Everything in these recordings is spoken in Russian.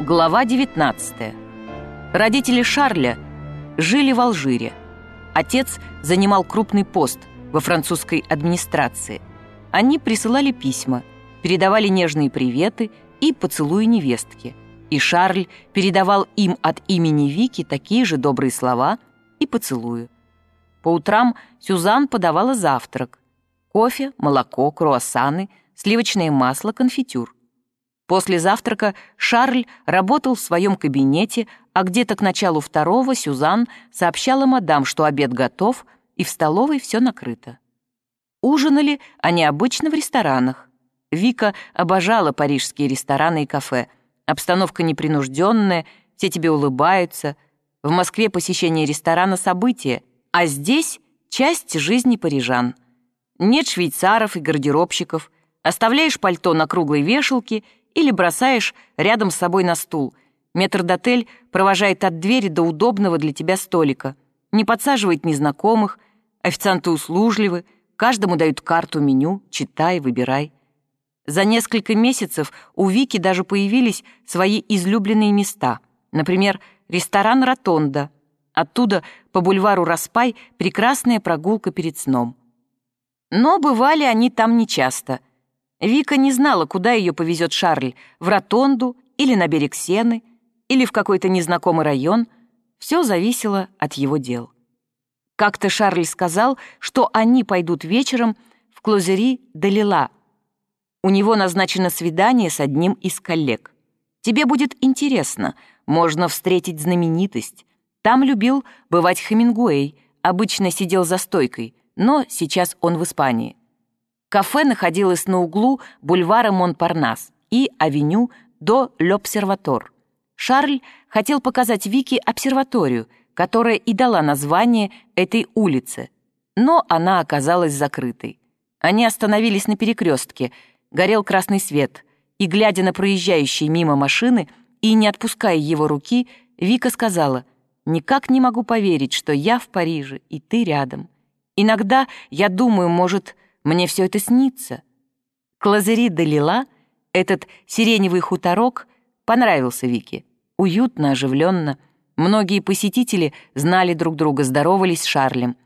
Глава 19. Родители Шарля жили в Алжире. Отец занимал крупный пост во французской администрации. Они присылали письма, передавали нежные приветы и поцелуи невестки. И Шарль передавал им от имени Вики такие же добрые слова и поцелуи. По утрам Сюзан подавала завтрак. Кофе, молоко, круассаны, сливочное масло, конфитюр. После завтрака Шарль работал в своем кабинете, а где-то к началу второго Сюзан сообщала мадам, что обед готов, и в столовой все накрыто. Ужинали они обычно в ресторанах. Вика обожала парижские рестораны и кафе. Обстановка непринужденная, все тебе улыбаются. В Москве посещение ресторана — событие, а здесь — часть жизни парижан. Нет швейцаров и гардеробщиков. Оставляешь пальто на круглой вешалке — или бросаешь рядом с собой на стул. Метрдотель провожает от двери до удобного для тебя столика. Не подсаживает незнакомых, официанты услужливы, каждому дают карту меню, читай, выбирай. За несколько месяцев у Вики даже появились свои излюбленные места. Например, ресторан «Ротонда». Оттуда по бульвару Распай прекрасная прогулка перед сном. Но бывали они там нечасто — Вика не знала, куда ее повезет Шарль, в Ротонду или на берег Сены, или в какой-то незнакомый район. Все зависело от его дел. Как-то Шарль сказал, что они пойдут вечером в Клозери де Лила. У него назначено свидание с одним из коллег. Тебе будет интересно, можно встретить знаменитость. Там любил бывать Хемингуэй, обычно сидел за стойкой, но сейчас он в Испании. Кафе находилось на углу бульвара Монпарнас и авеню до L'Observatoire. Шарль хотел показать Вике обсерваторию, которая и дала название этой улице, но она оказалась закрытой. Они остановились на перекрестке, горел красный свет, и, глядя на проезжающие мимо машины и не отпуская его руки, Вика сказала, «Никак не могу поверить, что я в Париже, и ты рядом. Иногда я думаю, может, мне все это снится. Клазери де Лила, этот сиреневый хуторок, понравился Вике. Уютно, оживленно. Многие посетители знали друг друга, здоровались с Шарлем.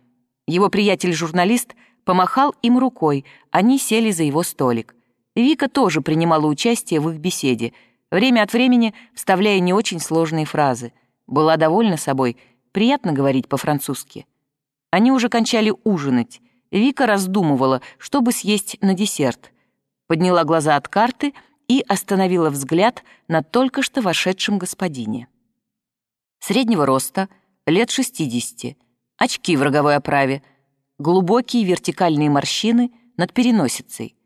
Его приятель-журналист помахал им рукой, они сели за его столик. Вика тоже принимала участие в их беседе, время от времени вставляя не очень сложные фразы. Была довольна собой, приятно говорить по-французски. Они уже кончали ужинать. Вика раздумывала, чтобы съесть на десерт. Подняла глаза от карты и остановила взгляд на только что вошедшем господине. Среднего роста, лет 60, очки в роговой оправе, глубокие вертикальные морщины над переносицей.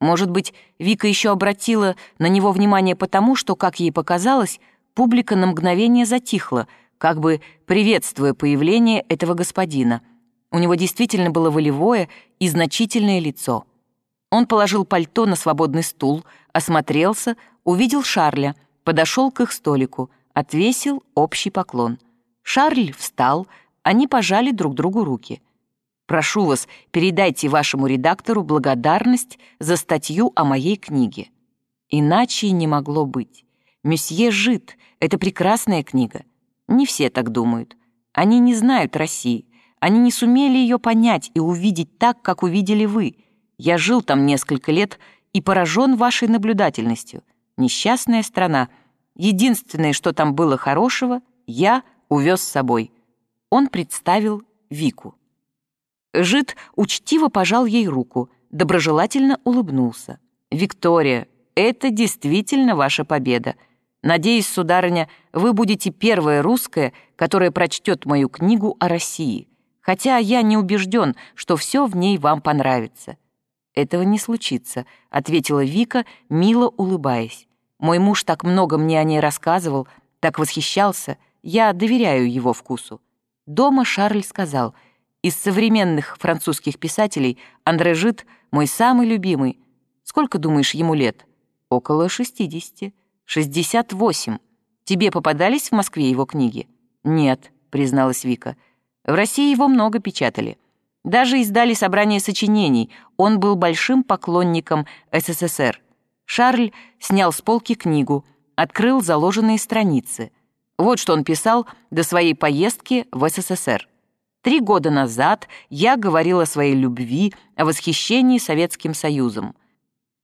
Может быть, Вика еще обратила на него внимание потому, что, как ей показалось, публика на мгновение затихла, как бы приветствуя появление этого господина — у него действительно было волевое и значительное лицо. Он положил пальто на свободный стул, осмотрелся, увидел Шарля, подошел к их столику, отвесил общий поклон. Шарль встал, они пожали друг другу руки. «Прошу вас, передайте вашему редактору благодарность за статью о моей книге». Иначе и не могло быть. «Месье Жит» — это прекрасная книга. Не все так думают. Они не знают России. Они не сумели ее понять и увидеть так, как увидели вы. Я жил там несколько лет и поражен вашей наблюдательностью. Несчастная страна. Единственное, что там было хорошего, я увез с собой. Он представил Вику. Жид учтиво пожал ей руку, доброжелательно улыбнулся. «Виктория, это действительно ваша победа. Надеюсь, сударыня, вы будете первая русская, которая прочтет мою книгу о России хотя я не убежден, что все в ней вам понравится». «Этого не случится», — ответила Вика, мило улыбаясь. «Мой муж так много мне о ней рассказывал, так восхищался, я доверяю его вкусу». Дома Шарль сказал, «Из современных французских писателей Андре Жид мой самый любимый. Сколько, думаешь, ему лет?» «Около шестидесяти. Шестьдесят восемь. Тебе попадались в Москве его книги?» «Нет», — призналась Вика. В России его много печатали. Даже издали собрание сочинений. Он был большим поклонником СССР. Шарль снял с полки книгу. открыл заложенные страницы. Вот что он писал до своей поездки в СССР. Три года назад я говорил о своей любви, о восхищении Советским Союзом.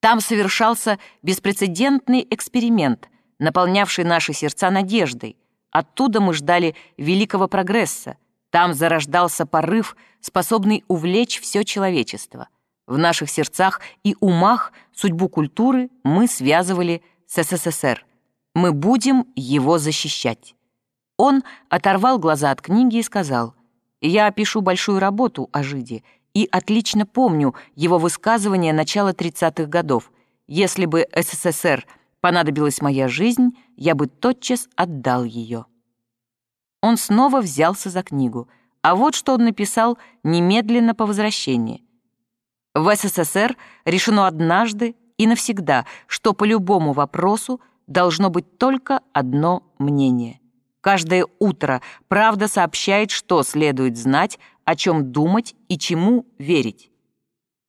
Там совершался беспрецедентный эксперимент, наполнявший наши сердца надеждой. Оттуда мы ждали великого прогресса. Там зарождался порыв, способный увлечь все человечество. В наших сердцах и умах судьбу культуры мы связывали с СССР. Мы будем его защищать. Он оторвал глаза от книги и сказал, «Я пишу большую работу о Жиде и отлично помню его высказывание начала 30-х годов. Если бы СССР понадобилась моя жизнь, я бы тотчас отдал ее». Он снова взялся за книгу, а вот что он написал немедленно по возвращении. В СССР решено однажды и навсегда, что по любому вопросу должно быть только одно мнение. Каждое утро правда сообщает, что следует знать, о чем думать и чему верить.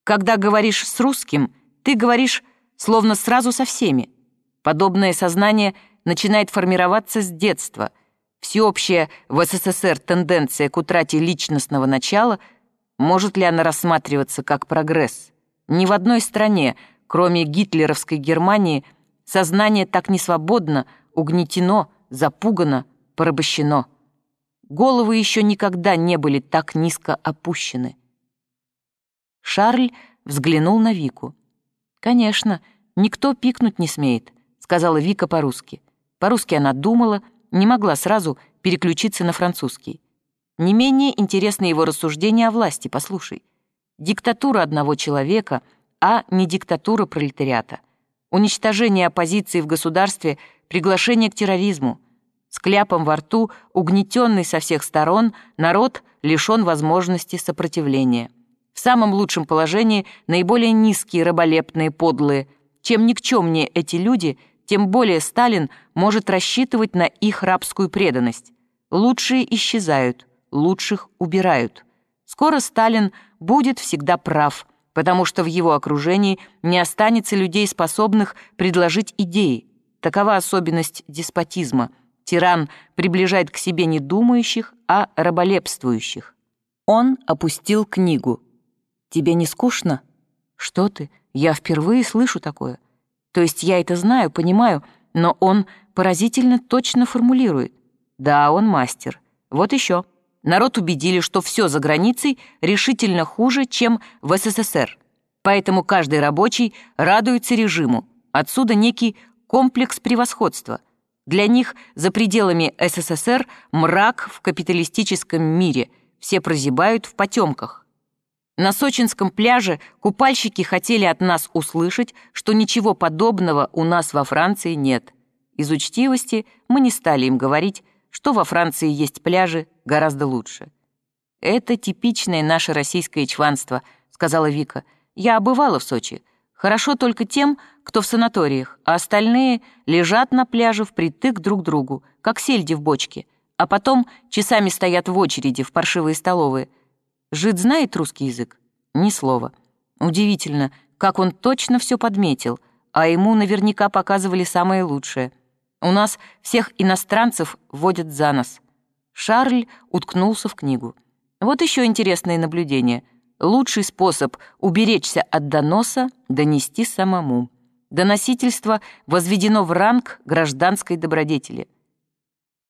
Когда говоришь с русским, ты говоришь словно сразу со всеми. Подобное сознание начинает формироваться с детства. Всеобщая в СССР тенденция к утрате личностного начала, может ли она рассматриваться как прогресс? Ни в одной стране, кроме гитлеровской Германии, Сознание так несвободно, угнетено, запугано, порабощено. Головы еще никогда не были так низко опущены. Шарль взглянул на Вику. «Конечно, никто пикнуть не смеет», — сказала Вика по-русски. По-русски она думала, не могла сразу переключиться на французский. Не менее интересны его рассуждения о власти, послушай. Диктатура одного человека, а не диктатура пролетариата уничтожение оппозиции в государстве, приглашение к терроризму. С кляпом во рту, угнетенный со всех сторон, народ лишен возможности сопротивления. В самом лучшем положении наиболее низкие, раболепные, подлые. Чем никчемнее эти люди, тем более Сталин может рассчитывать на их рабскую преданность. Лучшие исчезают, лучших убирают. Скоро Сталин будет всегда прав – потому что в его окружении не останется людей, способных предложить идеи. Такова особенность деспотизма. Тиран приближает к себе не думающих, а раболепствующих. Он опустил книгу. «Тебе не скучно?» «Что ты? Я впервые слышу такое. То есть я это знаю, понимаю, но он поразительно точно формулирует. Да, он мастер. Вот еще народ убедили, что все за границей решительно хуже, чем в СССР. Поэтому каждый рабочий радуется режиму. Отсюда некий комплекс превосходства. Для них за пределами СССР мрак в капиталистическом мире. Все прозябают в потемках. На сочинском пляже купальщики хотели от нас услышать, что ничего подобного у нас во Франции нет. Из учтивости мы не стали им говорить, что во Франции есть пляжи гораздо лучше. «Это типичное наше российское чванство», — сказала Вика. «Я бывала в Сочи. Хорошо только тем, кто в санаториях, а остальные лежат на пляже впритык друг к другу, как сельди в бочке, а потом часами стоят в очереди в паршивые столовые. Жид знает русский язык? Ни слова. Удивительно, как он точно все подметил, а ему наверняка показывали самое лучшее — у нас всех иностранцев водят за нос». Шарль уткнулся в книгу. Вот еще интересное наблюдение. Лучший способ уберечься от доноса — донести самому. Доносительство возведено в ранг гражданской добродетели.